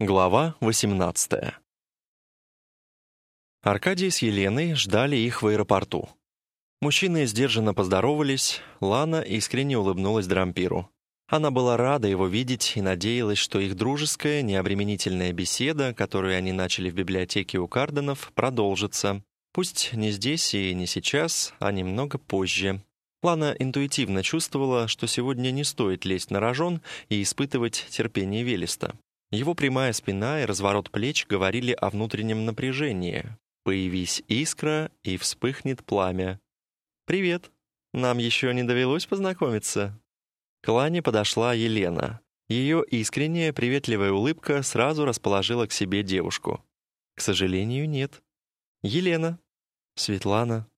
Глава 18 Аркадий с Еленой ждали их в аэропорту. Мужчины сдержанно поздоровались, Лана искренне улыбнулась Дрампиру. Она была рада его видеть и надеялась, что их дружеская, необременительная беседа, которую они начали в библиотеке у Карденов, продолжится. Пусть не здесь и не сейчас, а немного позже. Лана интуитивно чувствовала, что сегодня не стоит лезть на рожон и испытывать терпение Велеста. Его прямая спина и разворот плеч говорили о внутреннем напряжении. Появись искра, и вспыхнет пламя. «Привет. Нам еще не довелось познакомиться». К Лане подошла Елена. Ее искренняя, приветливая улыбка сразу расположила к себе девушку. «К сожалению, нет». «Елена». «Светлана».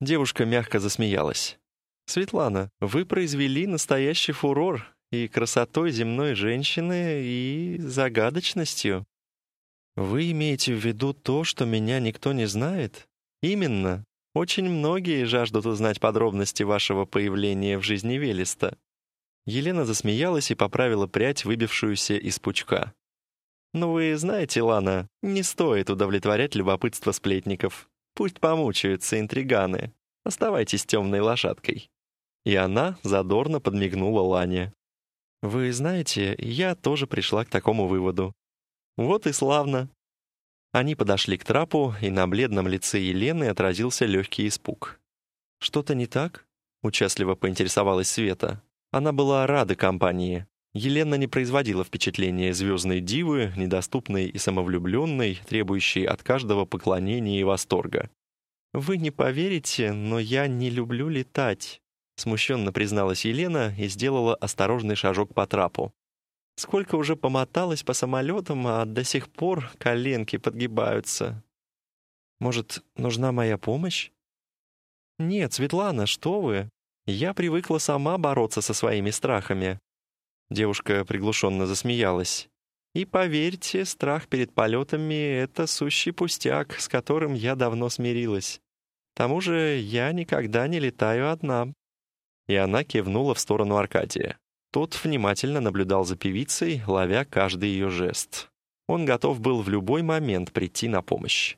Девушка мягко засмеялась. «Светлана, вы произвели настоящий фурор и красотой земной женщины, и загадочностью. Вы имеете в виду то, что меня никто не знает? Именно. Очень многие жаждут узнать подробности вашего появления в жизни Велеста. Елена засмеялась и поправила прядь, выбившуюся из пучка. «Но вы знаете, Лана, не стоит удовлетворять любопытство сплетников. Пусть помучаются интриганы. Оставайтесь темной лошадкой». И она задорно подмигнула Лане. Вы знаете, я тоже пришла к такому выводу. Вот и славно. Они подошли к трапу, и на бледном лице Елены отразился легкий испуг. «Что-то не так?» — участливо поинтересовалась Света. Она была рада компании. Елена не производила впечатления звездной дивы, недоступной и самовлюбленной, требующей от каждого поклонения и восторга. «Вы не поверите, но я не люблю летать», Смущенно призналась Елена и сделала осторожный шажок по трапу. Сколько уже помоталась по самолетам, а до сих пор коленки подгибаются. Может, нужна моя помощь? Нет, Светлана, что вы? Я привыкла сама бороться со своими страхами. Девушка приглушенно засмеялась. И поверьте, страх перед полетами — это сущий пустяк, с которым я давно смирилась. К тому же я никогда не летаю одна. И она кивнула в сторону Аркадия. Тот внимательно наблюдал за певицей, ловя каждый ее жест. Он готов был в любой момент прийти на помощь.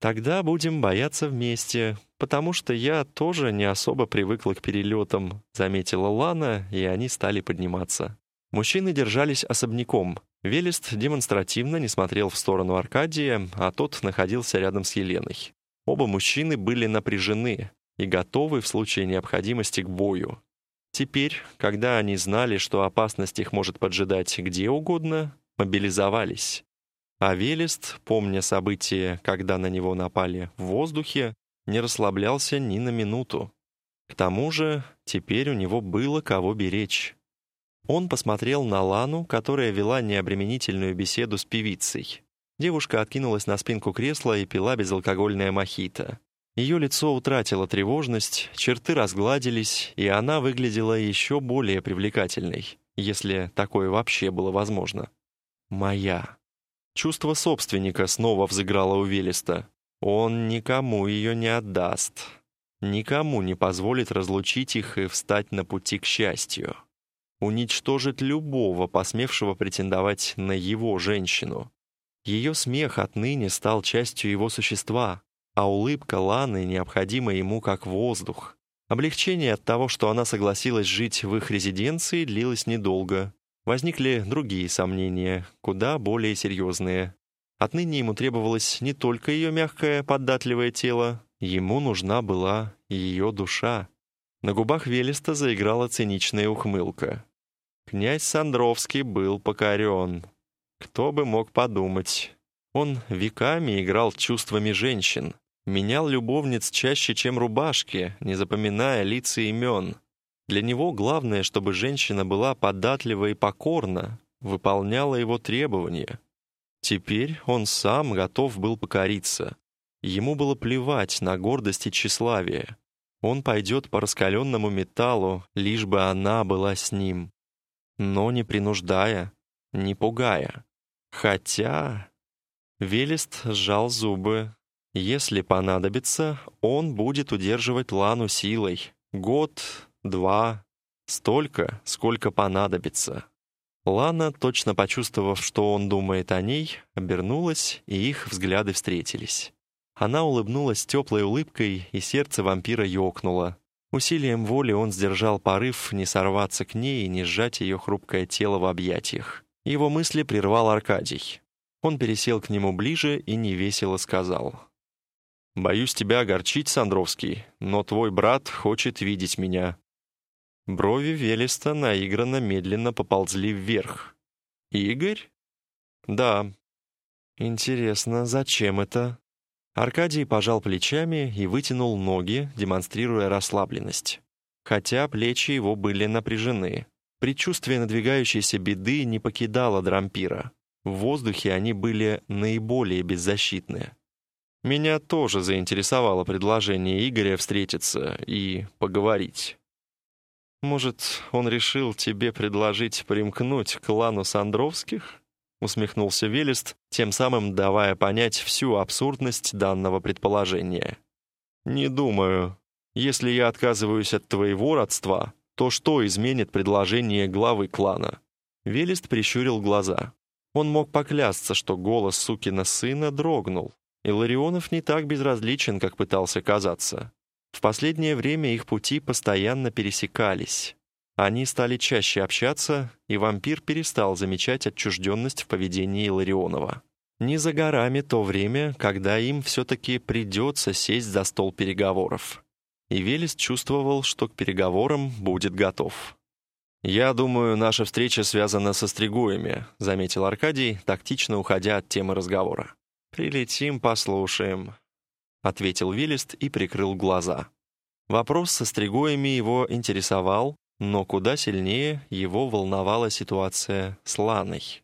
«Тогда будем бояться вместе, потому что я тоже не особо привыкла к перелетам», заметила Лана, и они стали подниматься. Мужчины держались особняком. Велест демонстративно не смотрел в сторону Аркадия, а тот находился рядом с Еленой. Оба мужчины были напряжены, и готовы в случае необходимости к бою. Теперь, когда они знали, что опасность их может поджидать где угодно, мобилизовались. А Велест, помня события, когда на него напали в воздухе, не расслаблялся ни на минуту. К тому же, теперь у него было кого беречь. Он посмотрел на Лану, которая вела необременительную беседу с певицей. Девушка откинулась на спинку кресла и пила безалкогольное мохито. Ее лицо утратило тревожность, черты разгладились, и она выглядела еще более привлекательной, если такое вообще было возможно. «Моя». Чувство собственника снова взыграло у Велеста. Он никому ее не отдаст. Никому не позволит разлучить их и встать на пути к счастью. Уничтожит любого, посмевшего претендовать на его женщину. Ее смех отныне стал частью его существа, а улыбка Ланы необходима ему как воздух. Облегчение от того, что она согласилась жить в их резиденции, длилось недолго. Возникли другие сомнения, куда более серьезные. Отныне ему требовалось не только ее мягкое, податливое тело, ему нужна была ее душа. На губах Велеста заиграла циничная ухмылка. Князь Сандровский был покорен. Кто бы мог подумать. Он веками играл чувствами женщин, Менял любовниц чаще, чем рубашки, не запоминая лица имен. Для него главное, чтобы женщина была податлива и покорна, выполняла его требования. Теперь он сам готов был покориться. Ему было плевать на гордость и тщеславие. Он пойдет по раскаленному металлу, лишь бы она была с ним. Но не принуждая, не пугая. Хотя... Велест сжал зубы, если понадобится, он будет удерживать Лану силой. Год, два, столько, сколько понадобится. Лана, точно почувствовав, что он думает о ней, обернулась, и их взгляды встретились. Она улыбнулась теплой улыбкой, и сердце вампира ёкнуло. Усилием воли он сдержал порыв не сорваться к ней и не сжать ее хрупкое тело в объятиях. Его мысли прервал Аркадий. Он пересел к нему ближе и невесело сказал. «Боюсь тебя огорчить, Сандровский, но твой брат хочет видеть меня. Брови Велеста наигранно медленно поползли вверх. «Игорь?» «Да». «Интересно, зачем это?» Аркадий пожал плечами и вытянул ноги, демонстрируя расслабленность. Хотя плечи его были напряжены. Предчувствие надвигающейся беды не покидало Дрампира. В воздухе они были наиболее беззащитны. Меня тоже заинтересовало предложение Игоря встретиться и поговорить. «Может, он решил тебе предложить примкнуть к клану Сандровских?» усмехнулся Велест, тем самым давая понять всю абсурдность данного предположения. «Не думаю. Если я отказываюсь от твоего родства, то что изменит предложение главы клана?» Велест прищурил глаза. Он мог поклясться, что голос сукина сына дрогнул. Иларионов не так безразличен, как пытался казаться. В последнее время их пути постоянно пересекались. Они стали чаще общаться, и вампир перестал замечать отчужденность в поведении Иларионова. Не за горами то время, когда им все-таки придется сесть за стол переговоров. И Велес чувствовал, что к переговорам будет готов. «Я думаю, наша встреча связана со стригуями», — заметил Аркадий, тактично уходя от темы разговора. «Прилетим, послушаем», ответил Вилист и прикрыл глаза. Вопрос со стригоями его интересовал, но куда сильнее его волновала ситуация с Ланой.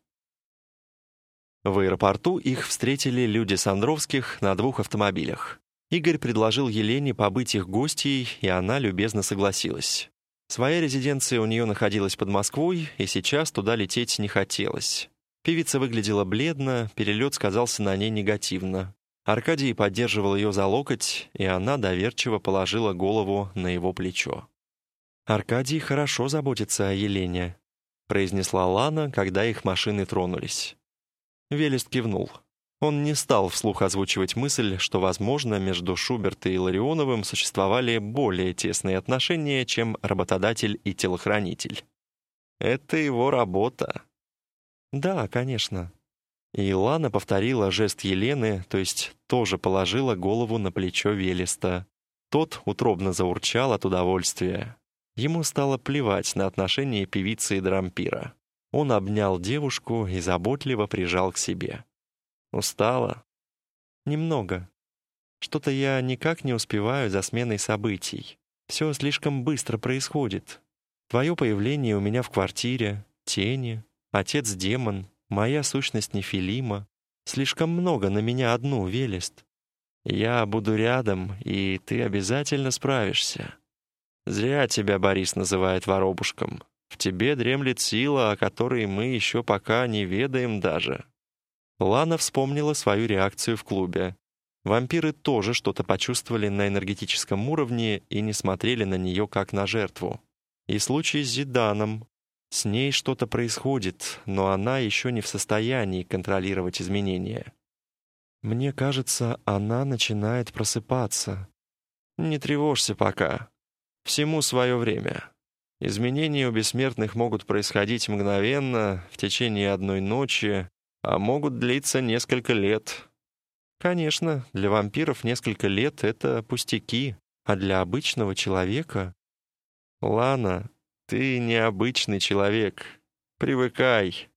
В аэропорту их встретили люди Сандровских на двух автомобилях. Игорь предложил Елене побыть их гостьей, и она любезно согласилась. Своя резиденция у нее находилась под Москвой, и сейчас туда лететь не хотелось. Певица выглядела бледно, перелет сказался на ней негативно. Аркадий поддерживал ее за локоть, и она доверчиво положила голову на его плечо. «Аркадий хорошо заботится о Елене», — произнесла Лана, когда их машины тронулись. Велест кивнул. Он не стал вслух озвучивать мысль, что, возможно, между Шуберт и Ларионовым существовали более тесные отношения, чем работодатель и телохранитель. «Это его работа». «Да, конечно», и Лана повторила жест Елены, то есть тоже положила голову на плечо Велеста. Тот утробно заурчал от удовольствия. Ему стало плевать на отношения певицы и дрампира. Он обнял девушку и заботливо прижал к себе. «Устала?» «Немного. Что-то я никак не успеваю за сменой событий. Все слишком быстро происходит. Твое появление у меня в квартире, тени, отец-демон, Моя сущность нефилима. Слишком много на меня одну, Велест. Я буду рядом, и ты обязательно справишься. Зря тебя Борис называет воробушком. В тебе дремлет сила, о которой мы еще пока не ведаем даже». Лана вспомнила свою реакцию в клубе. Вампиры тоже что-то почувствовали на энергетическом уровне и не смотрели на нее как на жертву. И случай с Зиданом, с ней что-то происходит, но она еще не в состоянии контролировать изменения. Мне кажется, она начинает просыпаться. Не тревожься пока. Всему свое время. Изменения у бессмертных могут происходить мгновенно, в течение одной ночи, а могут длиться несколько лет. Конечно, для вампиров несколько лет — это пустяки, а для обычного человека... Лана, ты необычный человек. Привыкай.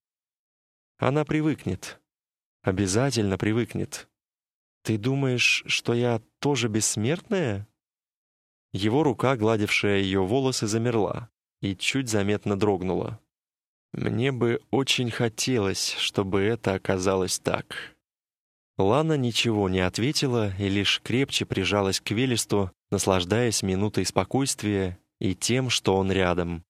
Она привыкнет. Обязательно привыкнет. Ты думаешь, что я тоже бессмертная? Его рука, гладившая ее волосы, замерла и чуть заметно дрогнула. Мне бы очень хотелось, чтобы это оказалось так. Лана ничего не ответила и лишь крепче прижалась к Велесту, наслаждаясь минутой спокойствия и тем, что он рядом.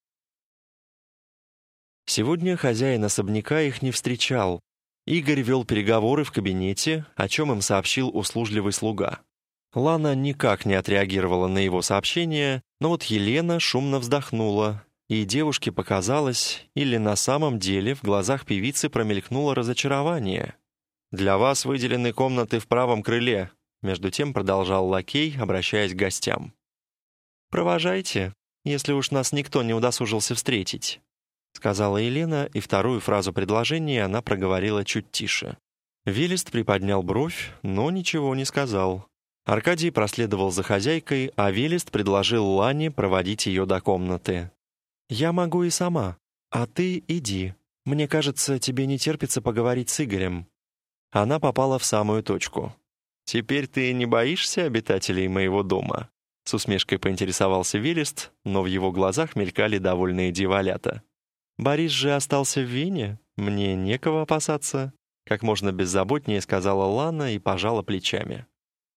Сегодня хозяин особняка их не встречал. Игорь вел переговоры в кабинете, о чем им сообщил услужливый слуга. Лана никак не отреагировала на его сообщение, но вот Елена шумно вздохнула и девушке показалось, или на самом деле в глазах певицы промелькнуло разочарование. «Для вас выделены комнаты в правом крыле», между тем продолжал лакей, обращаясь к гостям. «Провожайте, если уж нас никто не удосужился встретить», сказала Елена, и вторую фразу предложения она проговорила чуть тише. Велест приподнял бровь, но ничего не сказал. Аркадий проследовал за хозяйкой, а Велест предложил Лане проводить ее до комнаты. «Я могу и сама, а ты иди. Мне кажется, тебе не терпится поговорить с Игорем». Она попала в самую точку. «Теперь ты не боишься обитателей моего дома?» С усмешкой поинтересовался Велест, но в его глазах мелькали довольные дьяволята. «Борис же остался в Вене, мне некого опасаться», как можно беззаботнее сказала Лана и пожала плечами.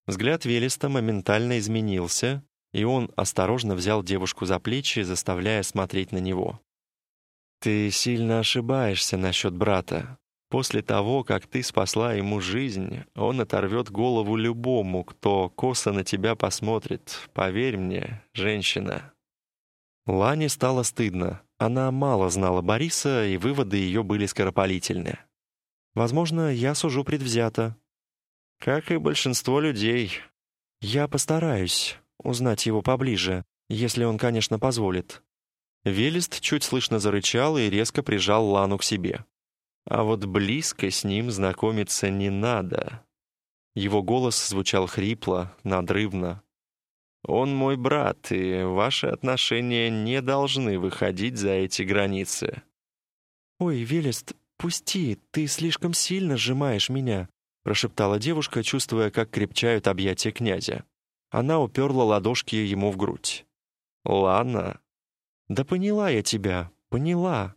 Взгляд Велеста моментально изменился, и он осторожно взял девушку за плечи, заставляя смотреть на него. «Ты сильно ошибаешься насчет брата. После того, как ты спасла ему жизнь, он оторвет голову любому, кто косо на тебя посмотрит. Поверь мне, женщина». Лане стало стыдно. Она мало знала Бориса, и выводы ее были скоропалительны. «Возможно, я сужу предвзято», как и большинство людей. Я постараюсь узнать его поближе, если он, конечно, позволит. Велест чуть слышно зарычал и резко прижал Лану к себе. А вот близко с ним знакомиться не надо. Его голос звучал хрипло, надрывно. «Он мой брат, и ваши отношения не должны выходить за эти границы». «Ой, Велест, пусти, ты слишком сильно сжимаешь меня прошептала девушка, чувствуя, как крепчают объятия князя. Она уперла ладошки ему в грудь. «Ладно». «Да поняла я тебя, поняла».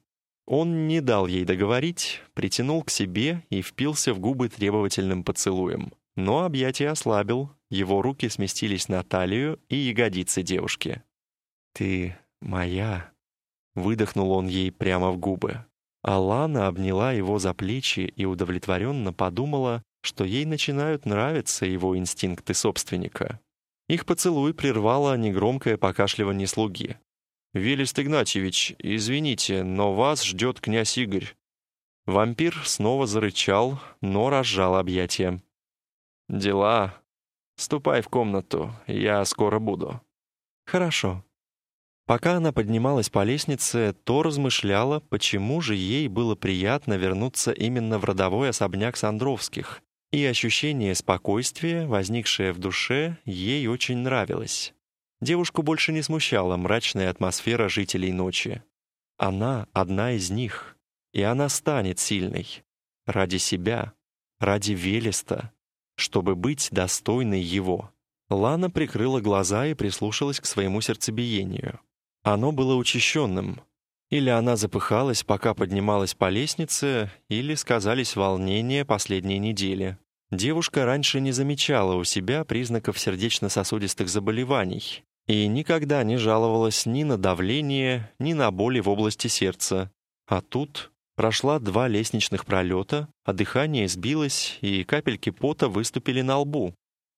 Он не дал ей договорить, притянул к себе и впился в губы требовательным поцелуем. Но объятия ослабил, его руки сместились на талию и ягодицы девушки. «Ты моя», — выдохнул он ей прямо в губы. Алана обняла его за плечи и удовлетворенно подумала, что ей начинают нравиться его инстинкты собственника. Их поцелуй прервало негромкое покашливание слуги. «Велест Игнатьевич, извините, но вас ждет князь Игорь». Вампир снова зарычал, но разжал объятия. «Дела. Ступай в комнату, я скоро буду». «Хорошо». Пока она поднималась по лестнице, то размышляла, почему же ей было приятно вернуться именно в родовой особняк Сандровских, и ощущение спокойствия, возникшее в душе, ей очень нравилось. Девушку больше не смущала мрачная атмосфера жителей ночи. Она одна из них, и она станет сильной. Ради себя, ради Велеста, чтобы быть достойной его. Лана прикрыла глаза и прислушалась к своему сердцебиению. Оно было учащенным, или она запыхалась, пока поднималась по лестнице, или сказались волнения последней недели. Девушка раньше не замечала у себя признаков сердечно-сосудистых заболеваний и никогда не жаловалась ни на давление, ни на боли в области сердца. А тут прошла два лестничных пролета, а дыхание сбилось, и капельки пота выступили на лбу.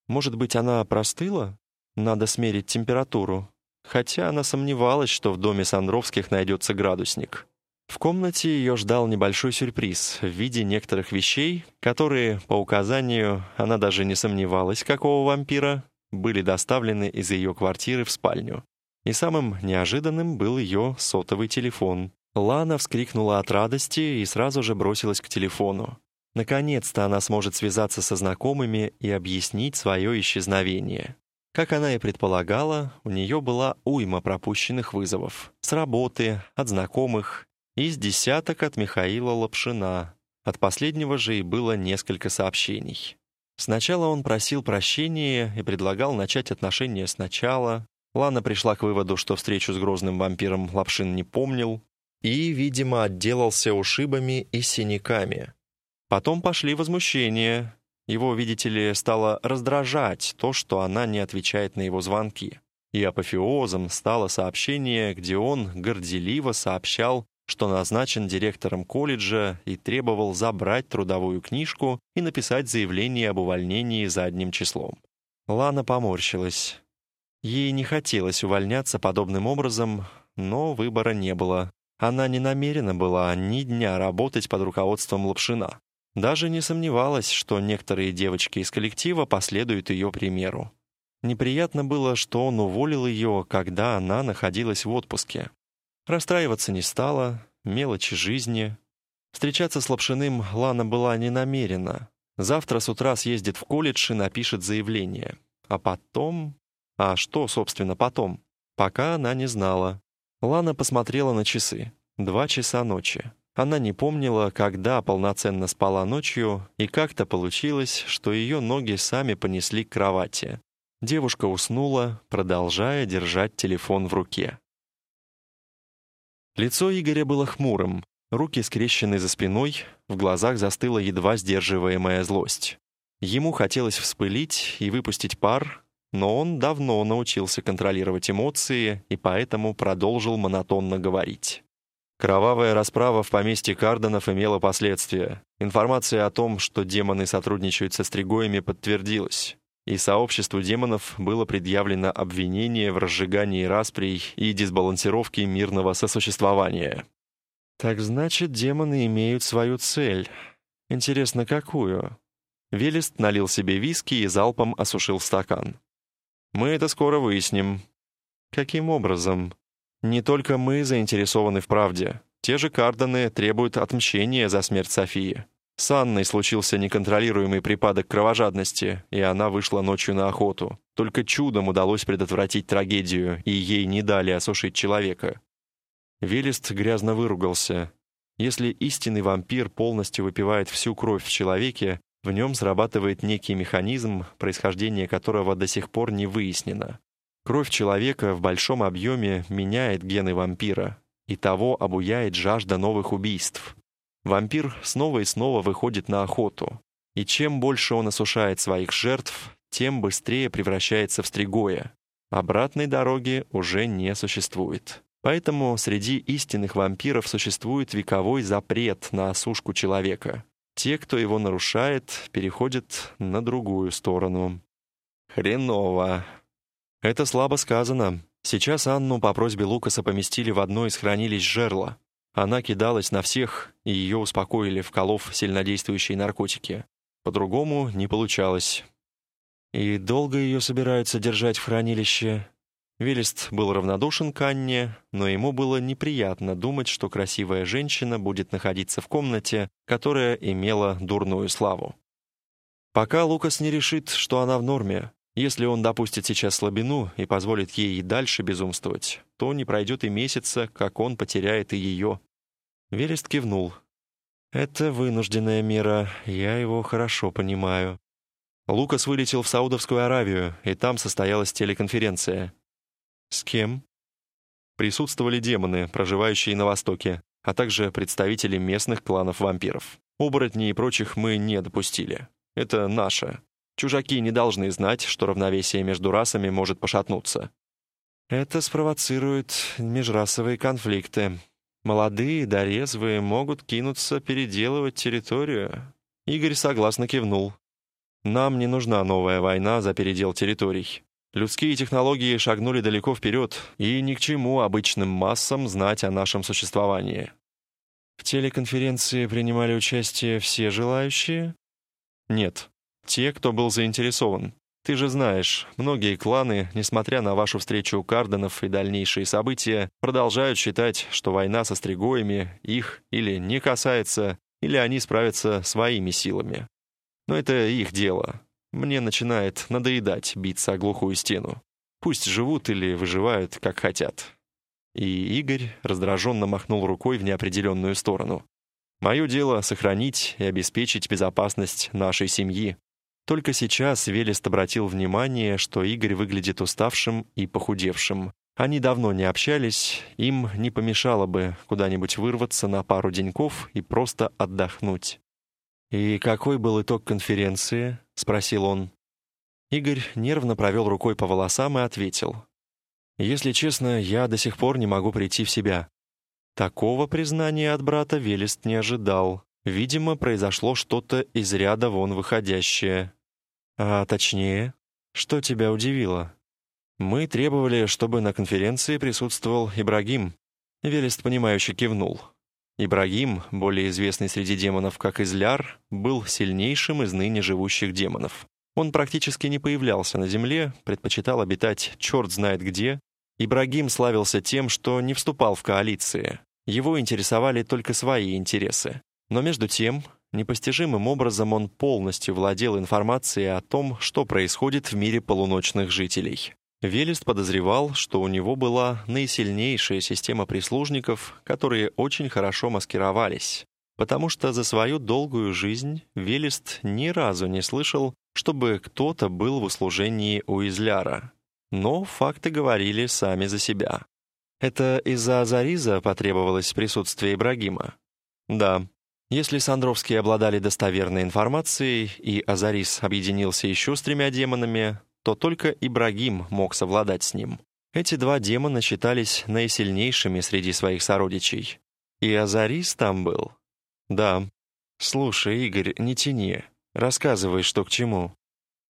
Может быть, она простыла? Надо смерить температуру хотя она сомневалась, что в доме Сандровских найдется градусник. В комнате ее ждал небольшой сюрприз в виде некоторых вещей, которые, по указанию, она даже не сомневалась, какого вампира, были доставлены из ее квартиры в спальню. И самым неожиданным был ее сотовый телефон. Лана вскрикнула от радости и сразу же бросилась к телефону. Наконец-то она сможет связаться со знакомыми и объяснить свое исчезновение. Как она и предполагала, у нее была уйма пропущенных вызовов. С работы, от знакомых, и с десяток от Михаила Лапшина. От последнего же и было несколько сообщений. Сначала он просил прощения и предлагал начать отношения сначала. Лана пришла к выводу, что встречу с грозным вампиром Лапшин не помнил и, видимо, отделался ушибами и синяками. Потом пошли возмущения, его, видите ли, стало раздражать то, что она не отвечает на его звонки. И апофеозом стало сообщение, где он горделиво сообщал, что назначен директором колледжа и требовал забрать трудовую книжку и написать заявление об увольнении за одним числом. Лана поморщилась. Ей не хотелось увольняться подобным образом, но выбора не было. Она не намерена была ни дня работать под руководством Лапшина. Даже не сомневалась, что некоторые девочки из коллектива последуют ее примеру. Неприятно было, что он уволил ее, когда она находилась в отпуске. Расстраиваться не стала, мелочи жизни. Встречаться с Лапшиным Лана была не намерена. Завтра с утра съездит в колледж и напишет заявление. А потом... А что, собственно, потом? Пока она не знала. Лана посмотрела на часы. Два часа ночи. Она не помнила, когда полноценно спала ночью, и как-то получилось, что ее ноги сами понесли к кровати. Девушка уснула, продолжая держать телефон в руке. Лицо Игоря было хмурым, руки скрещены за спиной, в глазах застыла едва сдерживаемая злость. Ему хотелось вспылить и выпустить пар, но он давно научился контролировать эмоции и поэтому продолжил монотонно говорить. Кровавая расправа в поместье Карденов имела последствия. Информация о том, что демоны сотрудничают со стригоями, подтвердилась и сообществу демонов было предъявлено обвинение в разжигании расприй и дисбалансировке мирного сосуществования. Так значит, демоны имеют свою цель. Интересно, какую? Велест налил себе виски и залпом осушил стакан. Мы это скоро выясним. Каким образом? Не только мы заинтересованы в правде. Те же Карданы требуют отмщения за смерть Софии. С Анной случился неконтролируемый припадок кровожадности, и она вышла ночью на охоту. Только чудом удалось предотвратить трагедию, и ей не дали осушить человека. Велест грязно выругался. Если истинный вампир полностью выпивает всю кровь в человеке, в нем срабатывает некий механизм, происхождение которого до сих пор не выяснено. Кровь человека в большом объеме меняет гены вампира, и того обуяет жажда новых убийств. Вампир снова и снова выходит на охоту, и чем больше он осушает своих жертв, тем быстрее превращается в стригоя. Обратной дороги уже не существует. Поэтому среди истинных вампиров существует вековой запрет на осушку человека. Те, кто его нарушает, переходят на другую сторону. Хреново. Это слабо сказано. Сейчас Анну по просьбе Лукаса поместили в одно из хранилищ жерла. Она кидалась на всех, и ее успокоили, вколов сильнодействующие наркотики. По-другому не получалось. И долго ее собираются держать в хранилище? Велест был равнодушен к Анне, но ему было неприятно думать, что красивая женщина будет находиться в комнате, которая имела дурную славу. Пока Лукас не решит, что она в норме, если он допустит сейчас слабину и позволит ей и дальше безумствовать, то не пройдет и месяца, как он потеряет и ее. Велест кивнул. «Это вынужденная мера, я его хорошо понимаю». Лукас вылетел в Саудовскую Аравию, и там состоялась телеконференция. «С кем?» Присутствовали демоны, проживающие на Востоке, а также представители местных кланов вампиров. Оборотней и прочих мы не допустили. Это наше, Чужаки не должны знать, что равновесие между расами может пошатнуться. Это спровоцирует межрасовые конфликты. Молодые да резвые могут кинуться переделывать территорию. Игорь согласно кивнул. Нам не нужна новая война за передел территорий. Людские технологии шагнули далеко вперед, и ни к чему обычным массам знать о нашем существовании. В телеконференции принимали участие все желающие? Нет, те, кто был заинтересован. Ты же знаешь, многие кланы, несмотря на вашу встречу у Карденов и дальнейшие события, продолжают считать, что война со стригоями их или не касается, или они справятся своими силами. Но это их дело. Мне начинает надоедать биться о глухую стену. Пусть живут или выживают, как хотят. И Игорь раздраженно махнул рукой в неопределенную сторону. Мое дело — сохранить и обеспечить безопасность нашей семьи. Только сейчас Велест обратил внимание, что Игорь выглядит уставшим и похудевшим. Они давно не общались, им не помешало бы куда-нибудь вырваться на пару деньков и просто отдохнуть. «И какой был итог конференции?» — спросил он. Игорь нервно провел рукой по волосам и ответил. «Если честно, я до сих пор не могу прийти в себя». Такого признания от брата Велест не ожидал. Видимо, произошло что-то из ряда вон выходящее. А точнее, что тебя удивило? Мы требовали, чтобы на конференции присутствовал Ибрагим. Велест, понимающе кивнул. Ибрагим, более известный среди демонов как Изляр, был сильнейшим из ныне живущих демонов. Он практически не появлялся на земле, предпочитал обитать черт знает где. Ибрагим славился тем, что не вступал в коалиции. Его интересовали только свои интересы. Но между тем, непостижимым образом он полностью владел информацией о том, что происходит в мире полуночных жителей. Велест подозревал, что у него была наисильнейшая система прислужников, которые очень хорошо маскировались, потому что за свою долгую жизнь Велест ни разу не слышал, чтобы кто-то был в услужении у Изляра. Но факты говорили сами за себя. Это из-за Азариза потребовалось присутствие Ибрагима? Да. Если Сандровские обладали достоверной информацией, и Азарис объединился еще с тремя демонами, то только Ибрагим мог совладать с ним. Эти два демона считались наисильнейшими среди своих сородичей. И Азарис там был? Да. Слушай, Игорь, не тяни. Рассказывай, что к чему.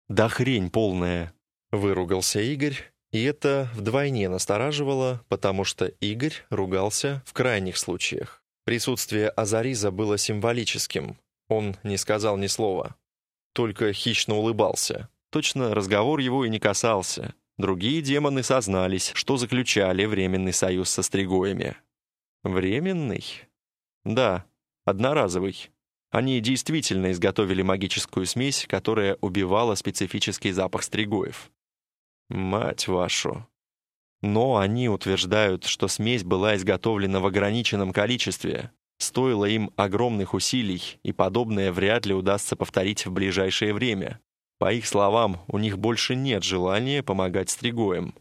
Да хрень полная. Выругался Игорь, и это вдвойне настораживало, потому что Игорь ругался в крайних случаях. Присутствие Азариза было символическим. Он не сказал ни слова. Только хищно улыбался. Точно разговор его и не касался. Другие демоны сознались, что заключали временный союз со стригоями. Временный? Да, одноразовый. Они действительно изготовили магическую смесь, которая убивала специфический запах стригоев. Мать вашу. Но они утверждают, что смесь была изготовлена в ограниченном количестве. Стоило им огромных усилий, и подобное вряд ли удастся повторить в ближайшее время. По их словам, у них больше нет желания помогать стригоям.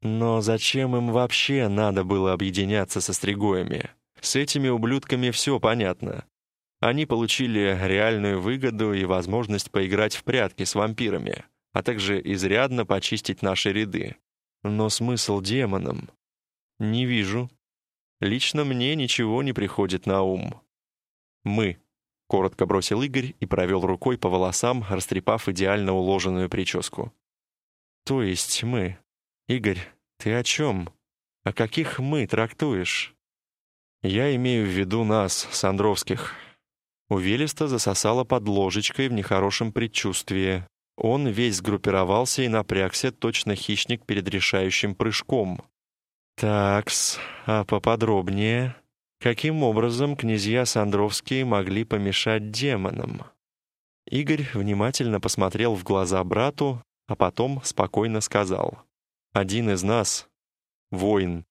Но зачем им вообще надо было объединяться со стригоями? С этими ублюдками все понятно. Они получили реальную выгоду и возможность поиграть в прятки с вампирами, а также изрядно почистить наши ряды. Но смысл демонам? Не вижу. Лично мне ничего не приходит на ум. Мы Коротко бросил Игорь и провел рукой по волосам, растрепав идеально уложенную прическу. «То есть мы? Игорь, ты о чем? О каких «мы» трактуешь?» «Я имею в виду нас, Сандровских». У Велеста засосало под ложечкой в нехорошем предчувствии. Он весь сгруппировался и напрягся, точно хищник перед решающим прыжком. «Такс, а поподробнее?» Каким образом князья Сандровские могли помешать демонам? Игорь внимательно посмотрел в глаза брату, а потом спокойно сказал. «Один из нас — воин.